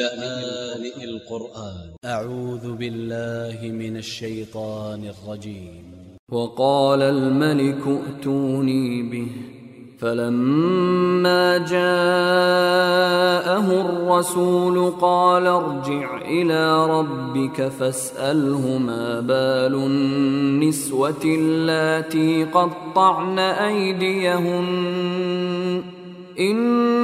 لآن القرآن. أ ع و ذ ب ا ل ل ه من ا ل ش ي ط ا ن ا ل ج ي م وقال الملك ائتوني به فلما جاءه الرسول قال ارجع إلى ربك فاسأله ما بال النسوة اللاتي قطعن أيديهن إن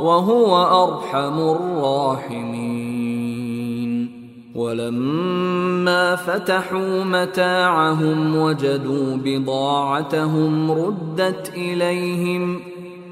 وهو أرحم الراحمين. ولما فتحوا متاعهم وجدوا بضاعتهم ردت إليهم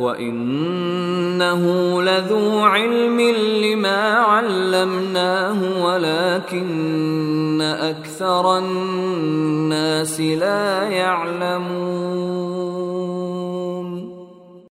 وانه لذو علم لما علمناه ولكن أكثر الناس لا يعلمون